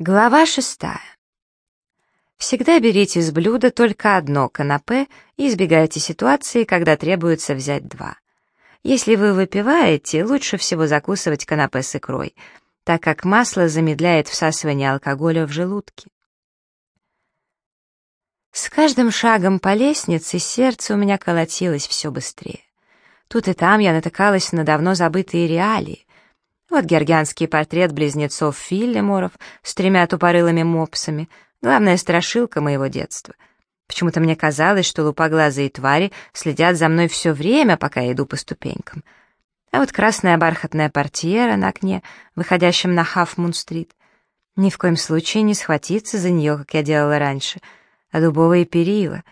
Глава шестая. Всегда берите с блюда только одно канапе и избегайте ситуации, когда требуется взять два. Если вы выпиваете, лучше всего закусывать канапе с икрой, так как масло замедляет всасывание алкоголя в желудке. С каждым шагом по лестнице сердце у меня колотилось все быстрее. Тут и там я натыкалась на давно забытые реалии, вот георгианский портрет близнецов Филлиморов с тремя тупорылыми мопсами, главная страшилка моего детства. Почему-то мне казалось, что лупоглазые твари следят за мной все время, пока я иду по ступенькам. А вот красная бархатная портьера на окне, выходящем на Хафмун-стрит. Ни в коем случае не схватиться за нее, как я делала раньше, а дубовые перила.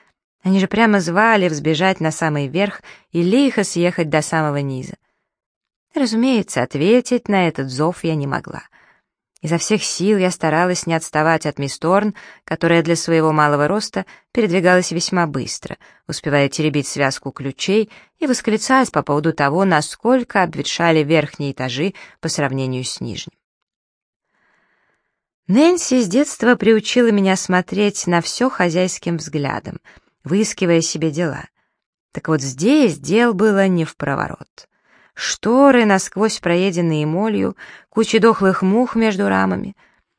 Они же прямо звали взбежать на самый верх и лихо съехать до самого низа. Разумеется, ответить на этот зов я не могла. Изо всех сил я старалась не отставать от мисс Торн, которая для своего малого роста передвигалась весьма быстро, успевая теребить связку ключей и восклицать по поводу того, насколько обветшали верхние этажи по сравнению с нижним. Нэнси с детства приучила меня смотреть на все хозяйским взглядом, выискивая себе дела. Так вот здесь дел было не в проворот. Шторы, насквозь проеденные молью, куча дохлых мух между рамами.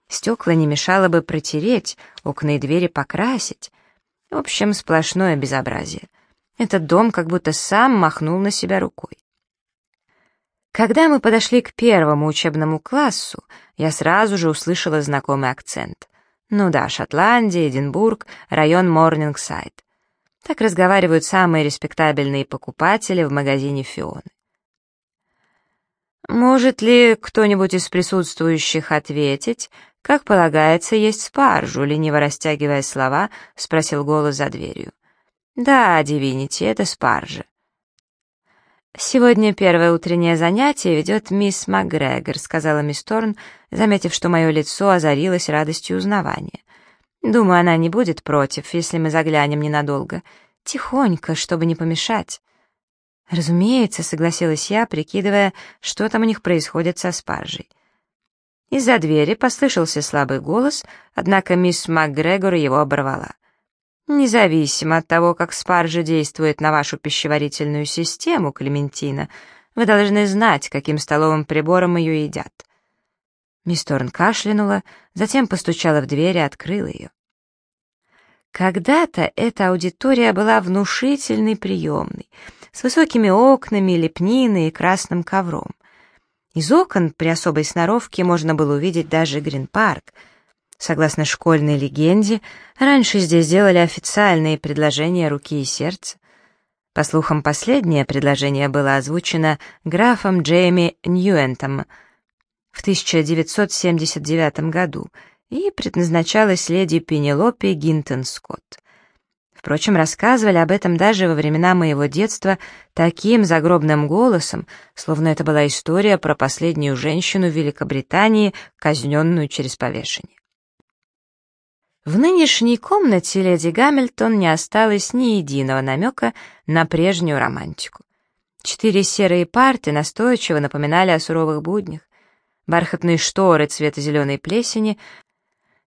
Стекла не мешало бы протереть, окна и двери покрасить. В общем, сплошное безобразие. Этот дом как будто сам махнул на себя рукой. Когда мы подошли к первому учебному классу, я сразу же услышала знакомый акцент. Ну да, Шотландия, Эдинбург, район Морнингсайд. Так разговаривают самые респектабельные покупатели в магазине Фионы. «Может ли кто-нибудь из присутствующих ответить, как полагается есть спаржу?» Лениво растягивая слова, спросил голос за дверью. «Да, Дивинити, это спаржа». «Сегодня первое утреннее занятие ведет мисс МакГрегор», сказала мисс Торн, заметив, что мое лицо озарилось радостью узнавания. «Думаю, она не будет против, если мы заглянем ненадолго. Тихонько, чтобы не помешать». «Разумеется», — согласилась я, прикидывая, что там у них происходит со спаржей. Из-за двери послышался слабый голос, однако мисс МакГрегор его оборвала. «Независимо от того, как спаржа действует на вашу пищеварительную систему, Клементина, вы должны знать, каким столовым прибором ее едят». Мисс Торн кашлянула, затем постучала в дверь и открыла ее. Когда-то эта аудитория была внушительной приемной — с высокими окнами, лепниной и красным ковром. Из окон при особой сноровке можно было увидеть даже Грин-парк. Согласно школьной легенде, раньше здесь делали официальные предложения руки и сердца. По слухам, последнее предложение было озвучено графом Джейми Ньюэнтом в 1979 году и предназначалось леди Пенелопе Гинтон-Скотт. Впрочем, рассказывали об этом даже во времена моего детства таким загробным голосом, словно это была история про последнюю женщину в Великобритании, казненную через повешение. В нынешней комнате леди Гамильтон не осталось ни единого намека на прежнюю романтику. Четыре серые парты настойчиво напоминали о суровых буднях. Бархатные шторы цвета зеленой плесени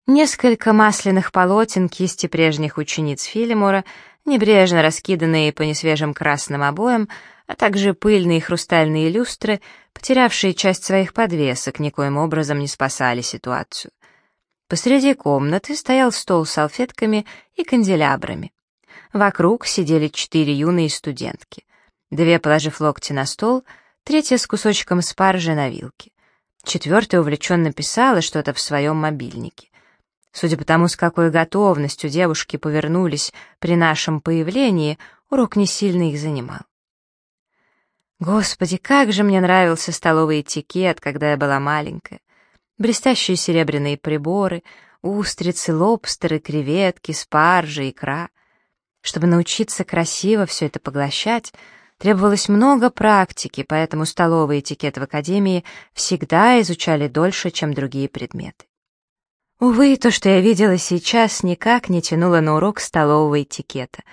Несколько масляных полотен кисти прежних учениц Филимора, небрежно раскиданные по несвежим красным обоям, а также пыльные хрустальные люстры, потерявшие часть своих подвесок, никоим образом не спасали ситуацию. Посреди комнаты стоял стол с салфетками и канделябрами. Вокруг сидели четыре юные студентки. Две, положив локти на стол, третья с кусочком спаржи на вилке. Четвертая увлеченно писала что-то в своем мобильнике. Судя по тому, с какой готовностью девушки повернулись при нашем появлении, урок не сильно их занимал. Господи, как же мне нравился столовый этикет, когда я была маленькая. Блестящие серебряные приборы, устрицы, лобстеры, креветки, спаржи, икра. Чтобы научиться красиво все это поглощать, требовалось много практики, поэтому столовый этикет в академии всегда изучали дольше, чем другие предметы. Увы, то, что я видела сейчас, никак не тянуло на урок столового этикета.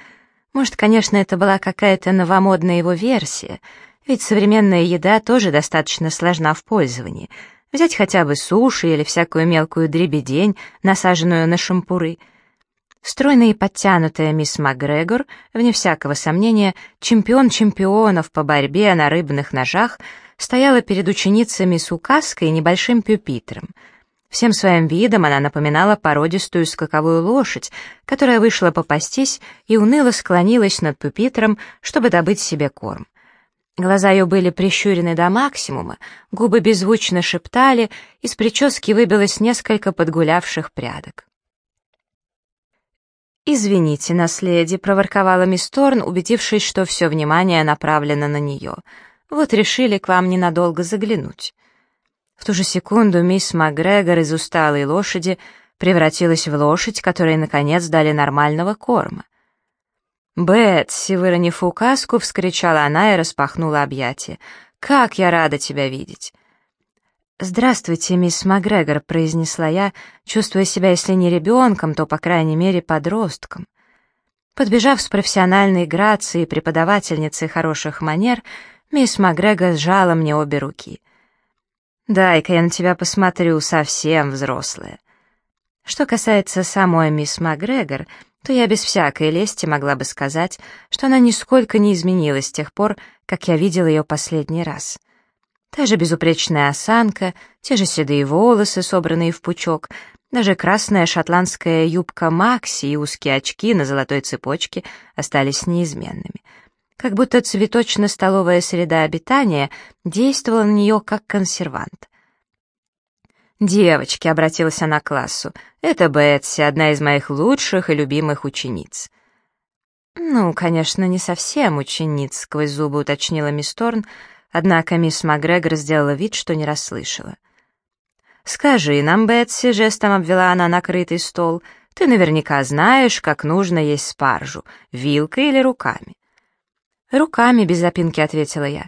Может, конечно, это была какая-то новомодная его версия, ведь современная еда тоже достаточно сложна в пользовании, Взять хотя бы суши или всякую мелкую дребедень, насаженную на шампуры. Стройная и подтянутая мисс Макгрегор, вне всякого сомнения, чемпион чемпионов по борьбе на рыбных ножах, стояла перед ученицами с указкой и небольшим пюпитром — Всем своим видом она напоминала породистую скаковую лошадь, которая вышла попастись и уныло склонилась над пупитром, чтобы добыть себе корм. Глаза ее были прищурены до максимума, губы беззвучно шептали, из прически выбилось несколько подгулявших прядок. «Извините, наследие», — проворковала мисс Торн, убедившись, что все внимание направлено на нее. «Вот решили к вам ненадолго заглянуть». В ту же секунду мисс МакГрегор из усталой лошади превратилась в лошадь, которой, наконец, дали нормального корма. «Бетси», выронив указку, вскричала она и распахнула объятия. «Как я рада тебя видеть!» «Здравствуйте, мисс МакГрегор», — произнесла я, чувствуя себя, если не ребенком, то, по крайней мере, подростком. Подбежав с профессиональной грацией преподавательницей хороших манер, мисс МакГрегор сжала мне обе руки — Дай-ка я на тебя посмотрю, совсем взрослая. Что касается самой мисс Макгрегор, то я без всякой лести могла бы сказать, что она нисколько не изменилась с тех пор, как я видела ее последний раз. Та же безупречная осанка, те же седые волосы, собранные в пучок, даже красная шотландская юбка Макси и узкие очки на золотой цепочке остались неизменными — как будто цветочно-столовая среда обитания действовала на нее как консервант. «Девочки», — обратилась она к классу, — «это Бетси, одна из моих лучших и любимых учениц». «Ну, конечно, не совсем учениц», — сквозь зубы уточнила мисс Торн, однако мисс Макгрегор сделала вид, что не расслышала. «Скажи нам, Бетси», — жестом обвела она накрытый стол, — «ты наверняка знаешь, как нужно есть спаржу, вилкой или руками». «Руками», — без запинки ответила я.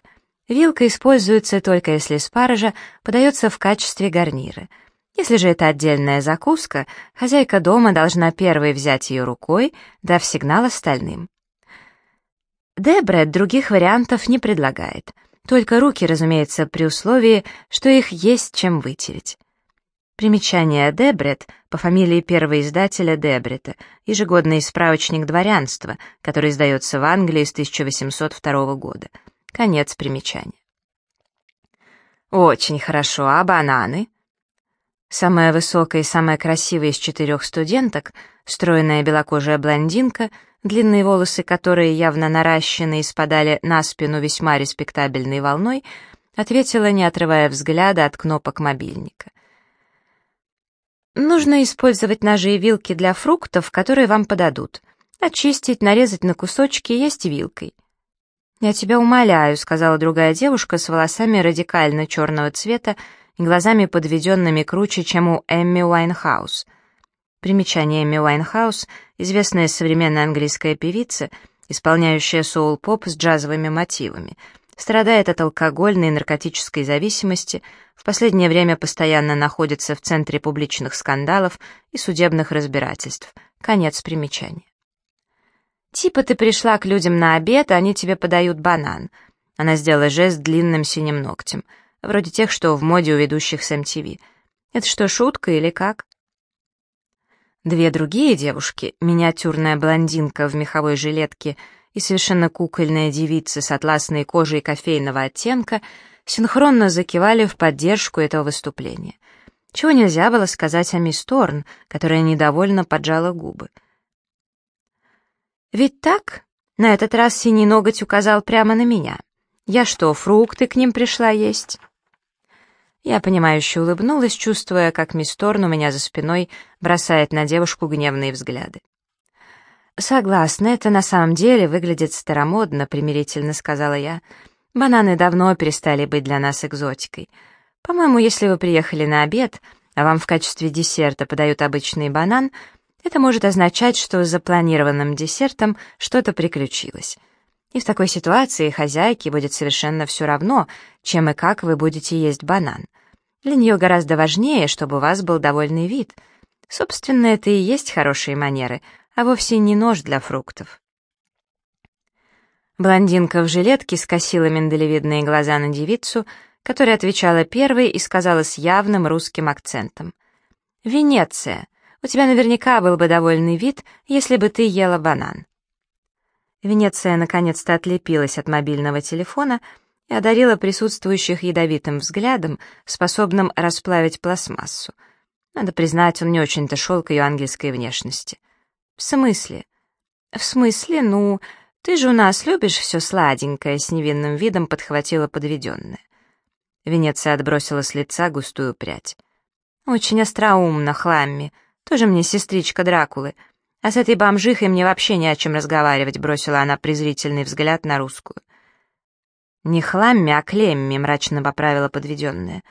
«Вилка используется только если спаржа подается в качестве гарнира. Если же это отдельная закуска, хозяйка дома должна первой взять ее рукой, дав сигнал остальным». Дебред других вариантов не предлагает. Только руки, разумеется, при условии, что их есть чем вытереть. Примечание Дебрет по фамилии первого издателя Дебрета, ежегодный справочник дворянства, который издается в Англии с 1802 года. Конец примечания. Очень хорошо, а бананы? Самая высокая и самая красивая из четырех студенток, стройная белокожая блондинка, длинные волосы которые явно наращены и спадали на спину весьма респектабельной волной, ответила, не отрывая взгляда от кнопок мобильника. Нужно использовать ножи и вилки для фруктов, которые вам подадут. Очистить, нарезать на кусочки и есть вилкой. «Я тебя умоляю», — сказала другая девушка с волосами радикально черного цвета и глазами подведенными круче, чем у Эмми Уайнхаус. Примечание Эмми Уайнхаус — известная современная английская певица, исполняющая соул-поп с джазовыми мотивами — страдает от алкогольной и наркотической зависимости, в последнее время постоянно находится в центре публичных скандалов и судебных разбирательств. Конец примечания. «Типа ты пришла к людям на обед, а они тебе подают банан». Она сделала жест длинным синим ногтем, вроде тех, что в моде у ведущих с MTV. «Это что, шутка или как?» Две другие девушки, миниатюрная блондинка в меховой жилетке — и совершенно кукольная девица с атласной кожей кофейного оттенка синхронно закивали в поддержку этого выступления. Чего нельзя было сказать о мисс Торн, которая недовольно поджала губы. «Ведь так?» — на этот раз синий ноготь указал прямо на меня. «Я что, фрукты к ним пришла есть?» Я понимающе улыбнулась, чувствуя, как мисс Торн у меня за спиной бросает на девушку гневные взгляды. «Согласна, это на самом деле выглядит старомодно», — примирительно сказала я. «Бананы давно перестали быть для нас экзотикой. По-моему, если вы приехали на обед, а вам в качестве десерта подают обычный банан, это может означать, что с запланированным десертом что-то приключилось. И в такой ситуации хозяйке будет совершенно все равно, чем и как вы будете есть банан. Для нее гораздо важнее, чтобы у вас был довольный вид. Собственно, это и есть хорошие манеры — а вовсе не нож для фруктов. Блондинка в жилетке скосила миндалевидные глаза на девицу, которая отвечала первой и сказала с явным русским акцентом. «Венеция, у тебя наверняка был бы довольный вид, если бы ты ела банан». Венеция наконец-то отлепилась от мобильного телефона и одарила присутствующих ядовитым взглядом, способным расплавить пластмассу. Надо признать, он не очень-то шел к ее ангельской внешности. «В смысле?» «В смысле, ну, ты же у нас любишь все сладенькое», — с невинным видом подхватила подведенная. Венеция отбросила с лица густую прядь. «Очень остроумно, Хламми. Тоже мне сестричка Дракулы. А с этой бомжихой мне вообще не о чем разговаривать», — бросила она презрительный взгляд на русскую. «Не Хламми, а Клемми», — мрачно поправила подведенная.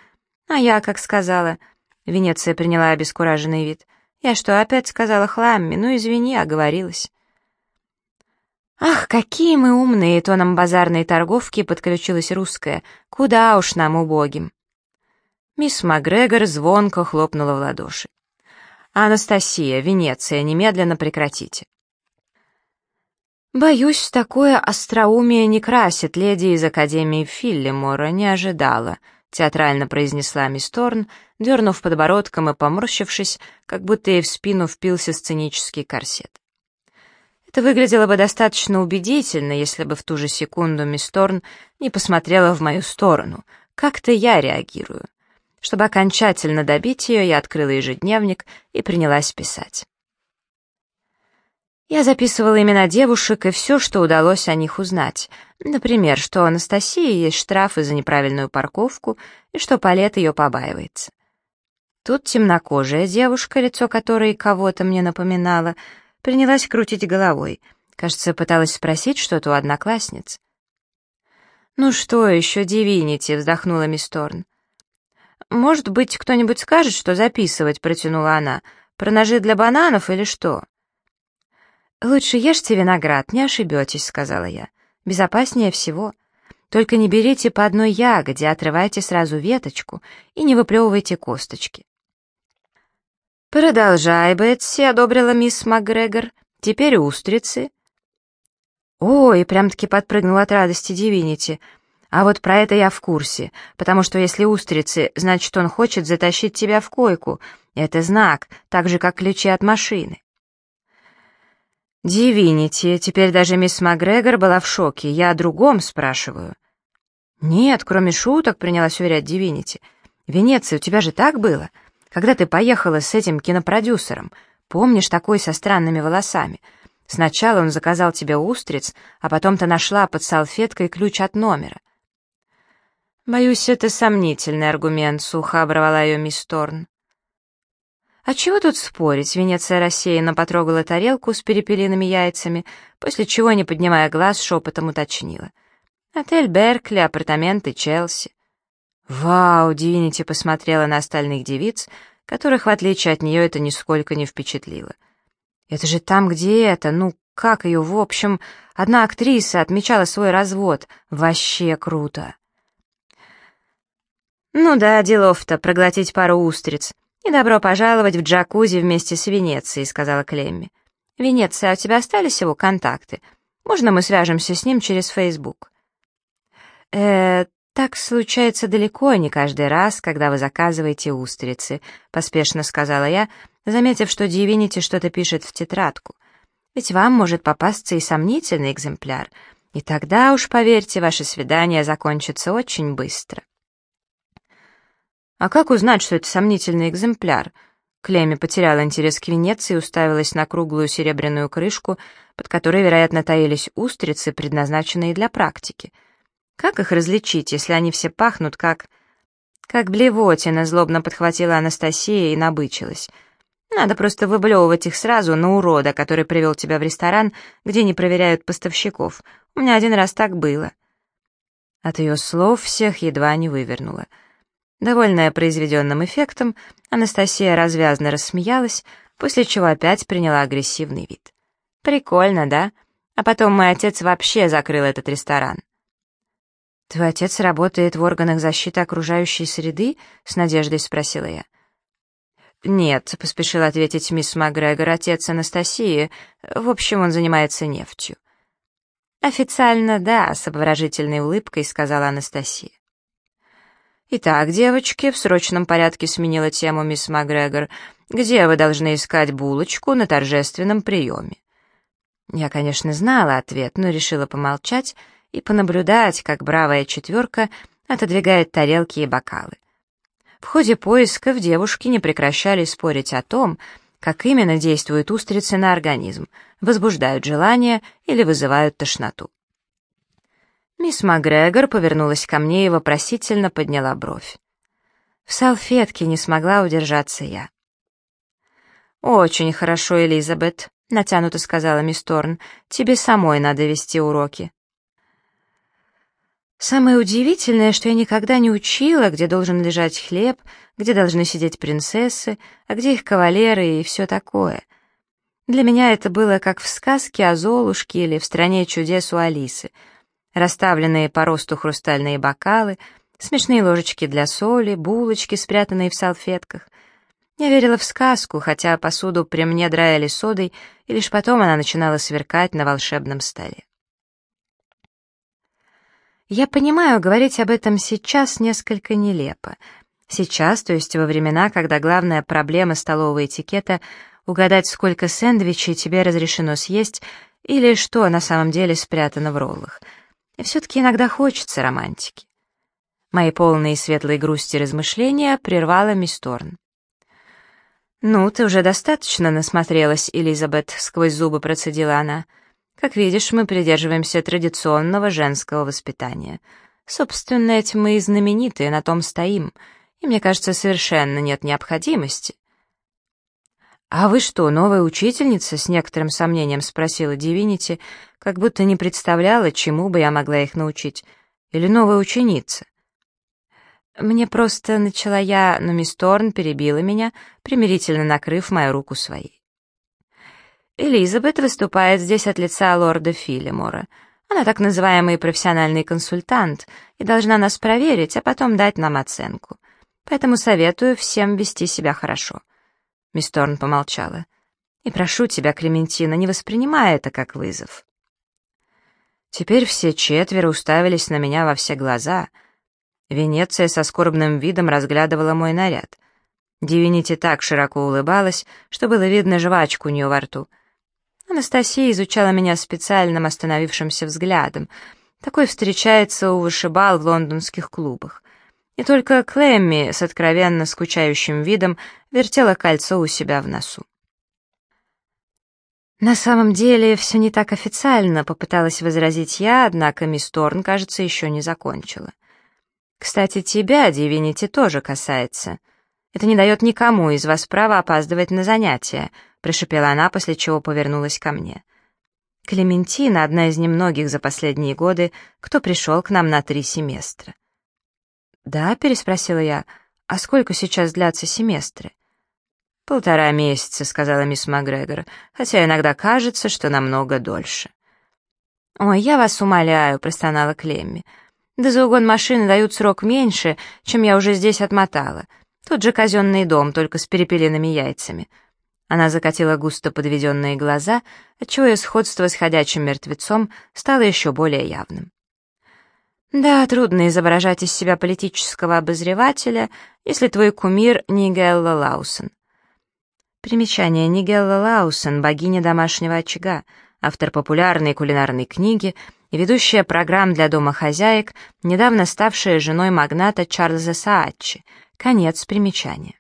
«А я как сказала». Венеция приняла обескураженный вид. «Я что, опять сказала Хламми? Ну, извини, оговорилась». «Ах, какие мы умные!» — тоном базарной торговки подключилась русская. «Куда уж нам, убогим!» Мисс Макгрегор звонко хлопнула в ладоши. «Анастасия, Венеция, немедленно прекратите!» «Боюсь, такое остроумие не красит леди из Академии Филлимора, не ожидала», — театрально произнесла мисс Торн, дернув подбородком и поморщившись, как будто ей в спину впился сценический корсет. Это выглядело бы достаточно убедительно, если бы в ту же секунду мисс Торн не посмотрела в мою сторону. Как-то я реагирую. Чтобы окончательно добить ее, я открыла ежедневник и принялась писать. Я записывала имена девушек и все, что удалось о них узнать. Например, что у Анастасии есть штрафы за неправильную парковку и что Палет ее побаивается. Тут темнокожая девушка, лицо которой кого-то мне напоминало, принялась крутить головой. Кажется, пыталась спросить что-то у одноклассниц. «Ну что еще, Дивинити?» — вздохнула мисс Торн. «Может быть, кто-нибудь скажет, что записывать?» — протянула она. «Про ножи для бананов или что?» «Лучше ешьте виноград, не ошибетесь», — сказала я. «Безопаснее всего. Только не берите по одной ягоде, отрывайте сразу веточку и не выплевывайте косточки». «Продолжай, Бетси», — одобрила мисс МакГрегор. «Теперь устрицы». «Ой!» — прям-таки подпрыгнула от радости Дивинити. «А вот про это я в курсе, потому что если устрицы, значит, он хочет затащить тебя в койку. Это знак, так же, как ключи от машины». «Дивинити, теперь даже мисс МакГрегор была в шоке. Я о другом спрашиваю». «Нет, кроме шуток», — принялась уверять Дивинити. «Венеция, у тебя же так было?» когда ты поехала с этим кинопродюсером. Помнишь, такой со странными волосами? Сначала он заказал тебе устриц, а потом ты нашла под салфеткой ключ от номера. «Боюсь, это сомнительный аргумент», — сухо оборвала ее мисс Торн. «А чего тут спорить?» — Венеция рассеянно потрогала тарелку с перепелиными яйцами, после чего, не поднимая глаз, шепотом уточнила. «Отель Беркли, апартаменты Челси». «Вау!» — Дивинити посмотрела на остальных девиц, которых, в отличие от нее, это нисколько не впечатлило. «Это же там, где это, ну, как ее, в общем, одна актриса отмечала свой развод. Вообще круто!» «Ну да, делов-то, проглотить пару устриц. И добро пожаловать в джакузи вместе с Венецией», — сказала Клемми. «Венеция, а у тебя остались его контакты? Можно мы свяжемся с ним через Фейсбук?» «Э, «Так случается далеко, а не каждый раз, когда вы заказываете устрицы», — поспешно сказала я, заметив, что Дивинити что-то пишет в тетрадку. «Ведь вам может попасться и сомнительный экземпляр, и тогда уж, поверьте, ваше свидание закончится очень быстро». «А как узнать, что это сомнительный экземпляр?» Клемми потеряла интерес к Венеции и уставилась на круглую серебряную крышку, под которой, вероятно, таились устрицы, предназначенные для практики — как их различить, если они все пахнут как... Как блевотина, злобно подхватила Анастасия и набычилась. Надо просто выблевывать их сразу на урода, который привел тебя в ресторан, где не проверяют поставщиков. У меня один раз так было. От ее слов всех едва не вывернула. Довольная произведенным эффектом, Анастасия развязно рассмеялась, после чего опять приняла агрессивный вид. «Прикольно, да? А потом мой отец вообще закрыл этот ресторан». «Твой отец работает в органах защиты окружающей среды?» — с надеждой спросила я. «Нет», — поспешила ответить мисс Макгрегор, отец Анастасии. «В общем, он занимается нефтью». «Официально, да», — с обворожительной улыбкой сказала Анастасия. «Итак, девочки», — в срочном порядке сменила тему мисс Макгрегор, «где вы должны искать булочку на торжественном приеме?» Я, конечно, знала ответ, но решила помолчать и понаблюдать, как бравая четверка отодвигает тарелки и бокалы. В ходе поисков девушки не прекращали спорить о том, как именно действуют устрицы на организм, возбуждают желание или вызывают тошноту. Мисс Макгрегор повернулась ко мне и вопросительно подняла бровь. В салфетке не смогла удержаться я. «Очень хорошо, Элизабет», — натянуто сказала мисс Торн, — «тебе самой надо вести уроки». Самое удивительное, что я никогда не учила, где должен лежать хлеб, где должны сидеть принцессы, а где их кавалеры и все такое. Для меня это было как в сказке о Золушке или в «Стране чудес» у Алисы — расставленные по росту хрустальные бокалы, смешные ложечки для соли, булочки, спрятанные в салфетках. Я верила в сказку, хотя посуду при мне драили содой, и лишь потом она начинала сверкать на волшебном столе. Я понимаю, говорить об этом сейчас несколько нелепо. Сейчас, то есть во времена, когда главная проблема столового этикета — угадать, сколько сэндвичей тебе разрешено съесть или что на самом деле спрятано в роллах — и все-таки иногда хочется романтики. Мои полные светлой грусти размышления прервала мисс Торн. «Ну, ты уже достаточно насмотрелась, Элизабет», — сквозь зубы процедила она. «Как видишь, мы придерживаемся традиционного женского воспитания. Собственно, этим мы и знаменитые, на том стоим, и, мне кажется, совершенно нет необходимости». «А вы что, новая учительница?» — с некоторым сомнением спросила Дивинити, как будто не представляла, чему бы я могла их научить. Или новая ученица. Мне просто начала я, но мисс Торн перебила меня, примирительно накрыв мою руку своей. Элизабет выступает здесь от лица лорда Филимора. Она так называемый профессиональный консультант и должна нас проверить, а потом дать нам оценку. Поэтому советую всем вести себя хорошо. Мисс Торн помолчала. И прошу тебя, Клементина, не воспринимай это как вызов. Теперь все четверо уставились на меня во все глаза. Венеция со скорбным видом разглядывала мой наряд. Дивинити так широко улыбалась, что было видно жвачку у нее во рту. Анастасия изучала меня специальным остановившимся взглядом. Такой встречается у вышибал в лондонских клубах. И только Клемми с откровенно скучающим видом вертела кольцо у себя в носу. «На самом деле все не так официально», — попыталась возразить я, однако мисс Торн, кажется, еще не закончила. «Кстати, тебя, Дивинити, тоже касается. Это не дает никому из вас права опаздывать на занятия», — прошепела она, после чего повернулась ко мне. «Клементина — одна из немногих за последние годы, кто пришел к нам на три семестра». «Да?» — переспросила я. «А сколько сейчас длятся семестры?» «Полтора месяца», — сказала мисс Макгрегор, «хотя иногда кажется, что намного дольше». «Ой, я вас умоляю», — простонала Клемми. «Да за угон машины дают срок меньше, чем я уже здесь отмотала. Тот же казенный дом, только с перепеленными яйцами». Она закатила густо подведенные глаза, отчего ее сходство с ходячим мертвецом стало еще более явным. Да, трудно изображать из себя политического обозревателя, если твой кумир не Гелла Лаусон. Примечание Нигелла Лаусен, богиня домашнего очага, автор популярной кулинарной книги и ведущая программ для домохозяек, недавно ставшая женой магната Чарльза Саатчи. Конец примечания.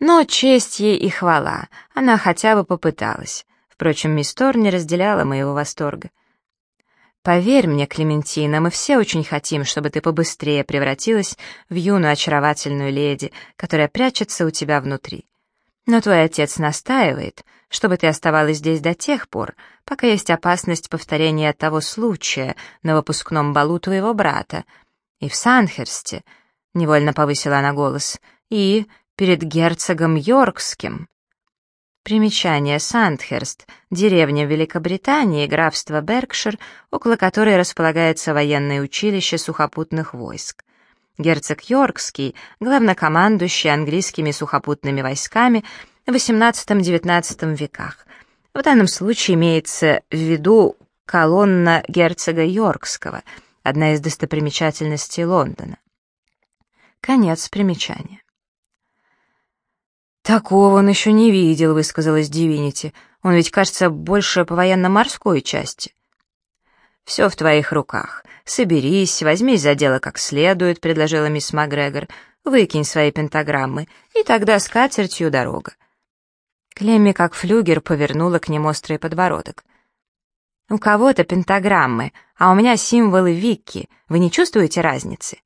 Но честь ей и хвала, она хотя бы попыталась. Впрочем, мисс Тор не разделяла моего восторга. «Поверь мне, Клементина, мы все очень хотим, чтобы ты побыстрее превратилась в юную очаровательную леди, которая прячется у тебя внутри. Но твой отец настаивает, чтобы ты оставалась здесь до тех пор, пока есть опасность повторения того случая на выпускном балу твоего брата. И в Санхерсте, — невольно повысила она голос, — и перед герцогом Йоркским. Примечание Сандхерст, деревня Великобритании, графство Беркшир, около которой располагается военное училище сухопутных войск. Герцог Йоркский, главнокомандующий английскими сухопутными войсками в XVIII-XIX веках. В данном случае имеется в виду колонна герцога Йоркского, одна из достопримечательностей Лондона. Конец примечания. «Такого он еще не видел», — высказалась Дивинити. «Он ведь, кажется, больше по военно-морской части». «Все в твоих руках. Соберись, возьмись за дело как следует», — предложила мисс Макгрегор. «Выкинь свои пентаграммы, и тогда с катертью дорога». Клемми, как флюгер, повернула к ним острый подбородок. «У кого-то пентаграммы, а у меня символы Викки. Вы не чувствуете разницы?»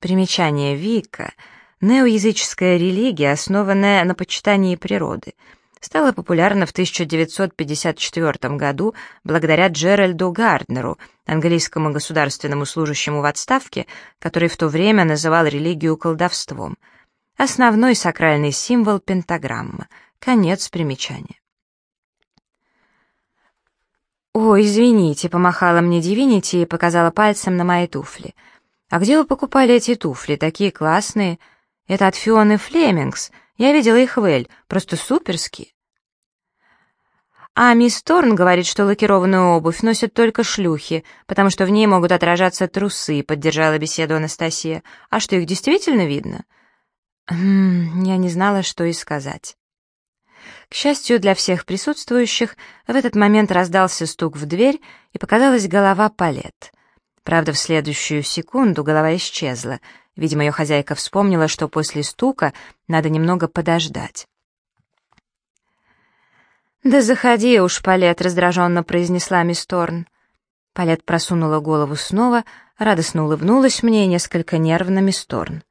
Примечание Вика — неоязыческая религия, основанная на почитании природы — стала популярна в 1954 году благодаря Джеральду Гарднеру, английскому государственному служащему в отставке, который в то время называл религию колдовством. Основной сакральный символ — пентаграмма. Конец примечания. «О, извините», — помахала мне Дивинити и показала пальцем на мои туфли. «А где вы покупали эти туфли? Такие классные. Это от Фионы Флемингс. Я видела их в Эль. Просто суперские». А мисс Торн говорит, что лакированную обувь носят только шлюхи, потому что в ней могут отражаться трусы, поддержала беседу Анастасия. А что, их действительно видно? Хм, я не знала, что и сказать. К счастью для всех присутствующих, в этот момент раздался стук в дверь, и показалась голова Палет. Правда, в следующую секунду голова исчезла. Видимо, ее хозяйка вспомнила, что после стука надо немного подождать. «Да заходи уж, Палет», — раздраженно произнесла мисс Торн. Палет просунула голову снова, радостно улыбнулась мне и несколько нервно мисс Торн.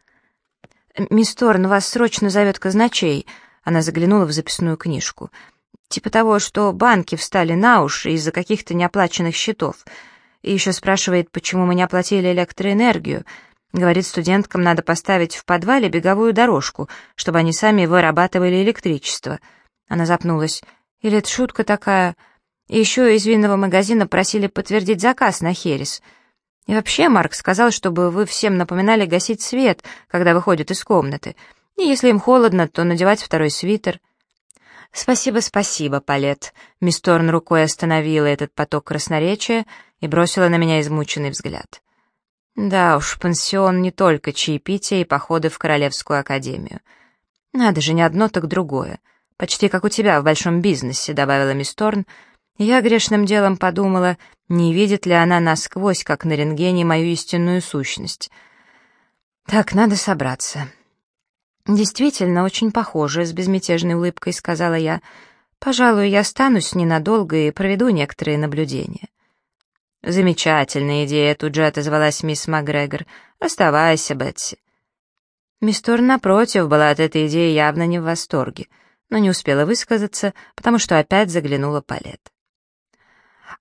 «Мисс Торн, вас срочно зовет казначей», — она заглянула в записную книжку. «Типа того, что банки встали на уши из-за каких-то неоплаченных счетов. И еще спрашивает, почему мы не оплатили электроэнергию. Говорит, студенткам надо поставить в подвале беговую дорожку, чтобы они сами вырабатывали электричество». Она запнулась. Или это шутка такая? И еще из винного магазина просили подтвердить заказ на херес. И вообще Марк сказал, чтобы вы всем напоминали гасить свет, когда выходят из комнаты. И если им холодно, то надевать второй свитер. «Спасибо, спасибо, Палет». Мисс Торн рукой остановила этот поток красноречия и бросила на меня измученный взгляд. Да уж, пансион не только чаепитие и походы в Королевскую академию. Надо же, не одно, так другое. Почти как у тебя в большом бизнесе», — добавила мисс Торн. Я грешным делом подумала, не видит ли она насквозь, как на рентгене, мою истинную сущность. «Так, надо собраться». «Действительно, очень похоже», — с безмятежной улыбкой сказала я. «Пожалуй, я останусь ненадолго и проведу некоторые наблюдения». «Замечательная идея», — тут же отозвалась мисс Макгрегор. «Оставайся, Бетси». Мисс Торн, напротив, была от этой идеи явно не в восторге — но не успела высказаться, потому что опять заглянула Палет.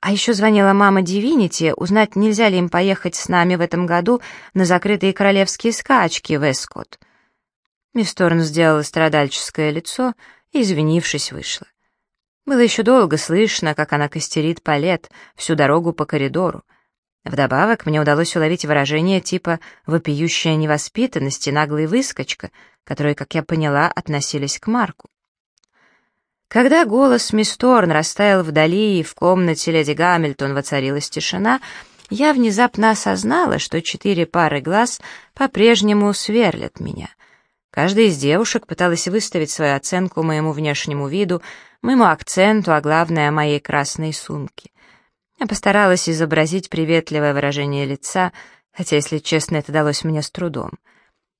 А еще звонила мама Дивинити, узнать, нельзя ли им поехать с нами в этом году на закрытые королевские скачки в Эскот. Мисс Торн сделала страдальческое лицо и, извинившись, вышла. Было еще долго слышно, как она костерит Палет всю дорогу по коридору. Вдобавок мне удалось уловить выражение типа «вопиющая невоспитанность» и «наглый выскочка», которые, как я поняла, относились к Марку. Когда голос мисс Торн растаял вдали, и в комнате леди Гамильтон воцарилась тишина, я внезапно осознала, что четыре пары глаз по-прежнему сверлят меня. Каждая из девушек пыталась выставить свою оценку моему внешнему виду, моему акценту, а главное, моей красной сумке. Я постаралась изобразить приветливое выражение лица, хотя, если честно, это далось мне с трудом.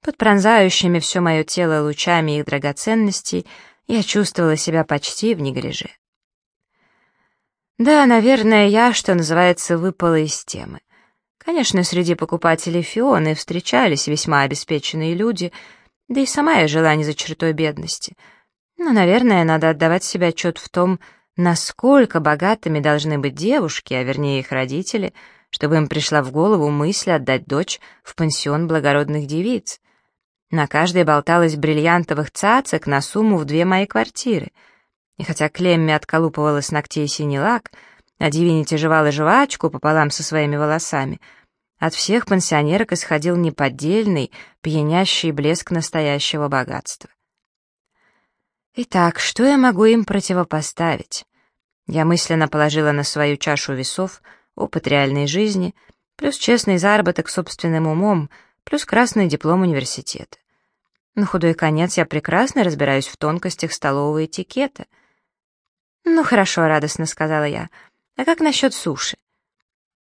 Под пронзающими все мое тело лучами их драгоценностей — я чувствовала себя почти в негреже. Да, наверное, я, что называется, выпала из темы. Конечно, среди покупателей Фионы встречались весьма обеспеченные люди, да и сама я жила не за чертой бедности. Но, наверное, надо отдавать себе отчет в том, насколько богатыми должны быть девушки, а вернее их родители, чтобы им пришла в голову мысль отдать дочь в пансион благородных девиц — на каждой болталось бриллиантовых цацок на сумму в две мои квартиры. И хотя Клемми отколупывала с ногтей синий лак, а Дивинити жевала жвачку пополам со своими волосами, от всех пансионерок исходил неподдельный, пьянящий блеск настоящего богатства. Итак, что я могу им противопоставить? Я мысленно положила на свою чашу весов опыт реальной жизни, плюс честный заработок собственным умом — плюс красный диплом университета. На худой конец я прекрасно разбираюсь в тонкостях столового этикета. «Ну хорошо», — радостно сказала я. «А как насчет суши?»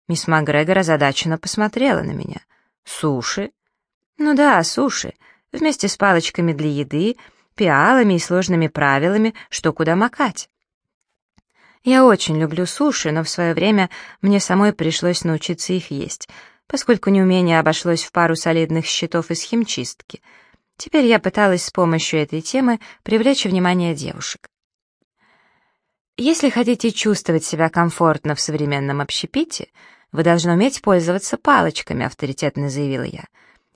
Мисс Макгрегор озадаченно посмотрела на меня. «Суши?» «Ну да, суши. Вместе с палочками для еды, пиалами и сложными правилами, что куда макать». Я очень люблю суши, но в свое время мне самой пришлось научиться их есть, поскольку неумение обошлось в пару солидных счетов из химчистки — Теперь я пыталась с помощью этой темы привлечь внимание девушек. Если хотите чувствовать себя комфортно в современном общепите, вы должны уметь пользоваться палочками, авторитетно заявила я.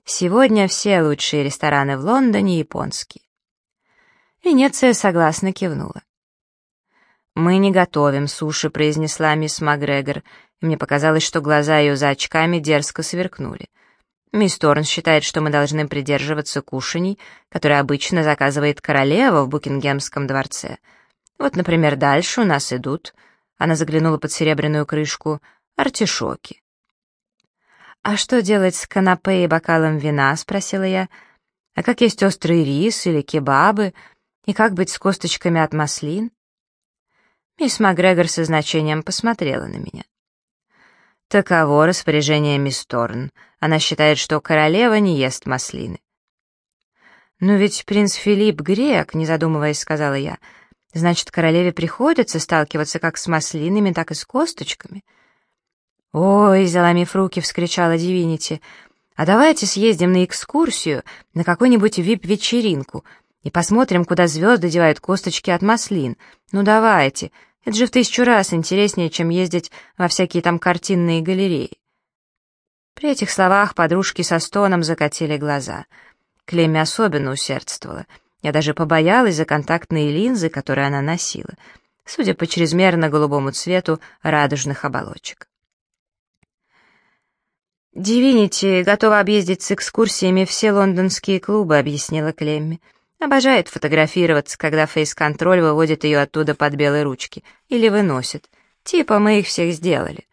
Сегодня все лучшие рестораны в Лондоне японские. Венеция согласно кивнула. «Мы не готовим суши», — произнесла мисс Макгрегор, и мне показалось, что глаза ее за очками дерзко сверкнули. Мисс Торн считает, что мы должны придерживаться кушаний, которые обычно заказывает королева в Букингемском дворце. Вот, например, дальше у нас идут, она заглянула под серебряную крышку, артишоки. «А что делать с канапе и бокалом вина?» — спросила я. «А как есть острый рис или кебабы? И как быть с косточками от маслин?» Мисс Макгрегор со значением посмотрела на меня. Таково распоряжение мисс Торн. Она считает, что королева не ест маслины. «Но ведь принц Филипп грек», — не задумываясь, сказала я. «Значит, королеве приходится сталкиваться как с маслинами, так и с косточками». «Ой!» — заломив руки, вскричала Дивинити. «А давайте съездим на экскурсию, на какую-нибудь вип-вечеринку, и посмотрим, куда звезды девают косточки от маслин. Ну давайте, это же в тысячу раз интереснее, чем ездить во всякие там картинные галереи. При этих словах подружки со стоном закатили глаза. Клемми особенно усердствовала. Я даже побоялась за контактные линзы, которые она носила, судя по чрезмерно голубому цвету радужных оболочек. «Дивинити готова объездить с экскурсиями все лондонские клубы», — объяснила Клемми. Обожает фотографироваться, когда фейс-контроль выводит ее оттуда под белые ручки. Или выносит. Типа мы их всех сделали.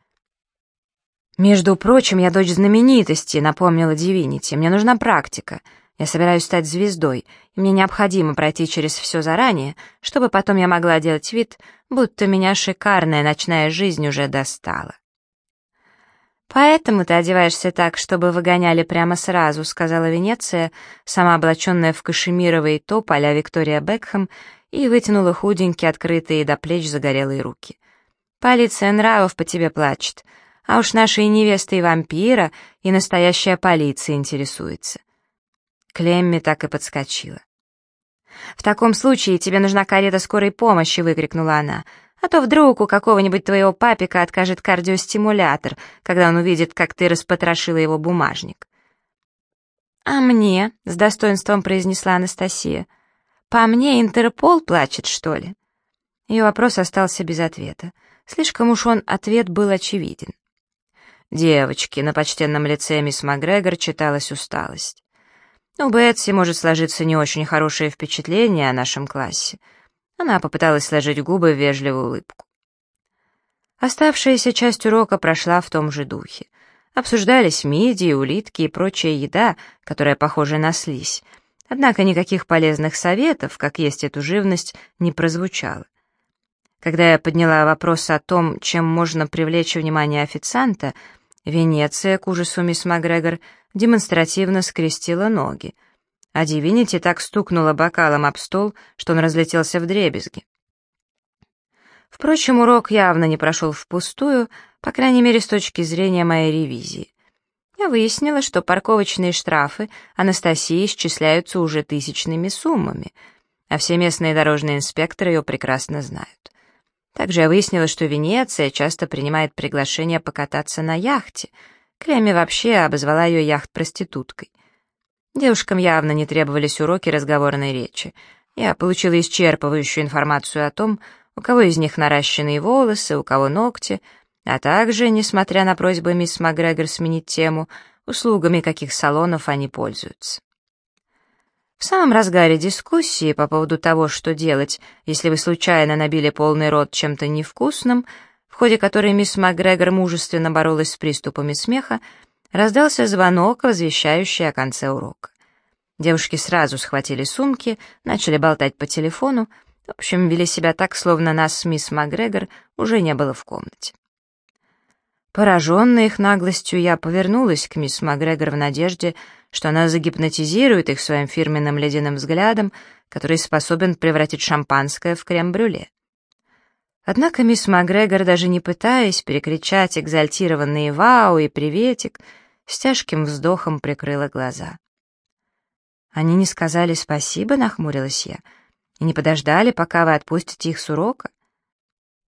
«Между прочим, я дочь знаменитости», — напомнила Дивинити. «Мне нужна практика. Я собираюсь стать звездой, и мне необходимо пройти через все заранее, чтобы потом я могла делать вид, будто меня шикарная ночная жизнь уже достала». «Поэтому ты одеваешься так, чтобы выгоняли прямо сразу», — сказала Венеция, сама облаченная в кашемировый топ а Виктория Бекхэм, и вытянула худенькие, открытые до плеч загорелые руки. «Полиция нравов по тебе плачет, а уж наши невесты и вампира, и настоящая полиция интересуется». Клемми так и подскочила. «В таком случае тебе нужна карета скорой помощи!» — выкрикнула она — а то вдруг у какого-нибудь твоего папика откажет кардиостимулятор, когда он увидит, как ты распотрошила его бумажник. «А мне?» — с достоинством произнесла Анастасия. «По мне Интерпол плачет, что ли?» Ее вопрос остался без ответа. Слишком уж он ответ был очевиден. «Девочки», — на почтенном лице мисс Макгрегор читалась усталость. «У Бетси может сложиться не очень хорошее впечатление о нашем классе. Она попыталась сложить губы в вежливую улыбку. Оставшаяся часть урока прошла в том же духе. Обсуждались мидии, улитки и прочая еда, которая похожа на слизь. Однако никаких полезных советов, как есть эту живность, не прозвучало. Когда я подняла вопрос о том, чем можно привлечь внимание официанта, Венеция, к ужасу мисс Макгрегор, демонстративно скрестила ноги а Дивинити так стукнула бокалом об стол, что он разлетелся в дребезги. Впрочем, урок явно не прошел впустую, по крайней мере, с точки зрения моей ревизии. Я выяснила, что парковочные штрафы Анастасии исчисляются уже тысячными суммами, а все местные дорожные инспекторы ее прекрасно знают. Также я выяснила, что Венеция часто принимает приглашение покататься на яхте. Клемми вообще обозвала ее яхт-проституткой. Девушкам явно не требовались уроки разговорной речи. Я получила исчерпывающую информацию о том, у кого из них наращенные волосы, у кого ногти, а также, несмотря на просьбы мисс Макгрегор сменить тему, услугами каких салонов они пользуются. В самом разгаре дискуссии по поводу того, что делать, если вы случайно набили полный рот чем-то невкусным, в ходе которой мисс Макгрегор мужественно боролась с приступами смеха, раздался звонок, возвещающий о конце урока. Девушки сразу схватили сумки, начали болтать по телефону, в общем, вели себя так, словно нас с мисс Макгрегор уже не было в комнате. Пораженная их наглостью, я повернулась к мисс Макгрегор в надежде, что она загипнотизирует их своим фирменным ледяным взглядом, который способен превратить шампанское в крем-брюле. Однако мисс Макгрегор, даже не пытаясь перекричать экзальтированные «Вау» и «Приветик», с тяжким вздохом прикрыла глаза. «Они не сказали спасибо», — нахмурилась я, «и не подождали, пока вы отпустите их с урока?»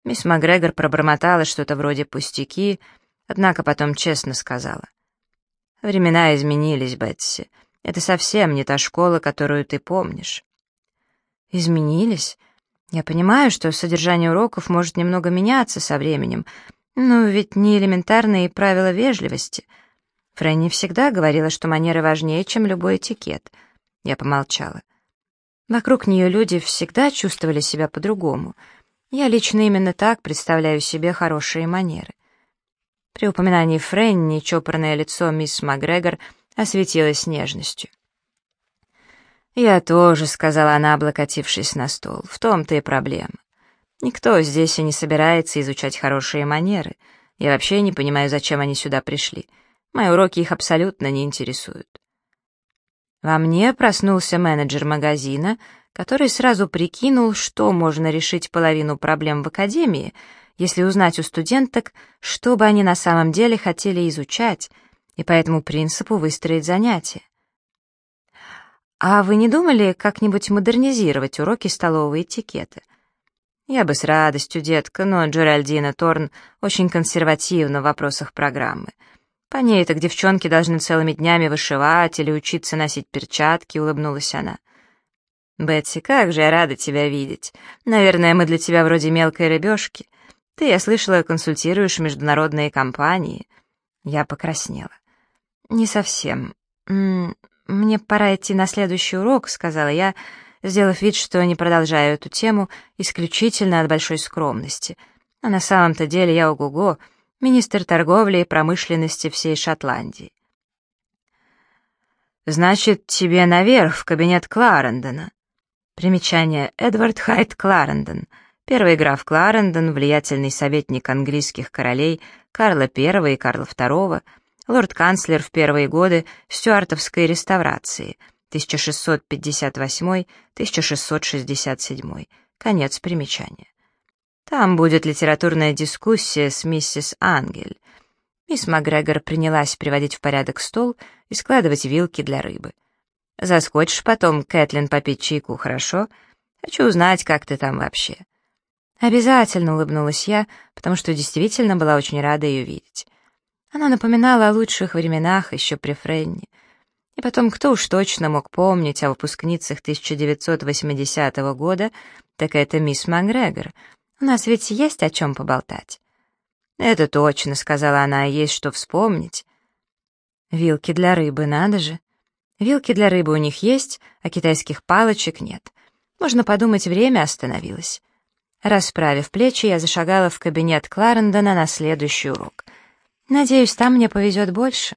Мисс Макгрегор пробормотала что-то вроде «пустяки», однако потом честно сказала. «Времена изменились, Бетси. Это совсем не та школа, которую ты помнишь». «Изменились?» Я понимаю, что содержание уроков может немного меняться со временем, но ведь не элементарные правила вежливости. Фрэнни всегда говорила, что манеры важнее, чем любой этикет. Я помолчала. Вокруг нее люди всегда чувствовали себя по-другому. Я лично именно так представляю себе хорошие манеры. При упоминании Фрэнни чопорное лицо мисс Макгрегор осветилось нежностью. «Я тоже», — сказала она, облокотившись на стол, — «в том-то и проблема. Никто здесь и не собирается изучать хорошие манеры. Я вообще не понимаю, зачем они сюда пришли. Мои уроки их абсолютно не интересуют». Во мне проснулся менеджер магазина, который сразу прикинул, что можно решить половину проблем в академии, если узнать у студенток, что бы они на самом деле хотели изучать, и по этому принципу выстроить занятия. «А вы не думали как-нибудь модернизировать уроки столового этикета?» «Я бы с радостью, детка, но Джеральдина Торн очень консервативна в вопросах программы. По ней так девчонки должны целыми днями вышивать или учиться носить перчатки», — улыбнулась она. «Бетси, как же я рада тебя видеть. Наверное, мы для тебя вроде мелкой рыбешки. Ты, я слышала, консультируешь международные компании». Я покраснела. «Не совсем. «Мне пора идти на следующий урок», — сказала я, сделав вид, что не продолжаю эту тему исключительно от большой скромности. А на самом-то деле я ого-го, министр торговли и промышленности всей Шотландии. «Значит, тебе наверх, в кабинет Кларендона». Примечание Эдвард Хайт Кларендон, первый граф Кларендон, влиятельный советник английских королей Карла I и Карла II, лорд-канцлер в первые годы стюартовской реставрации, 1658-1667, конец примечания. Там будет литературная дискуссия с миссис Ангель. Мисс Макгрегор принялась приводить в порядок стол и складывать вилки для рыбы. «Заскочишь потом, Кэтлин, попить чайку, хорошо? Хочу узнать, как ты там вообще». «Обязательно», — улыбнулась я, потому что действительно была очень рада ее видеть. Она напоминала о лучших временах еще при Френни. И потом, кто уж точно мог помнить о выпускницах 1980 года, так это мисс Макгрегор. У нас ведь есть о чем поболтать. «Это точно», — сказала она, — «есть что вспомнить». «Вилки для рыбы, надо же». Вилки для рыбы у них есть, а китайских палочек нет. Можно подумать, время остановилось. Расправив плечи, я зашагала в кабинет Кларендона на следующий урок. Надеюсь, там мне повезет больше.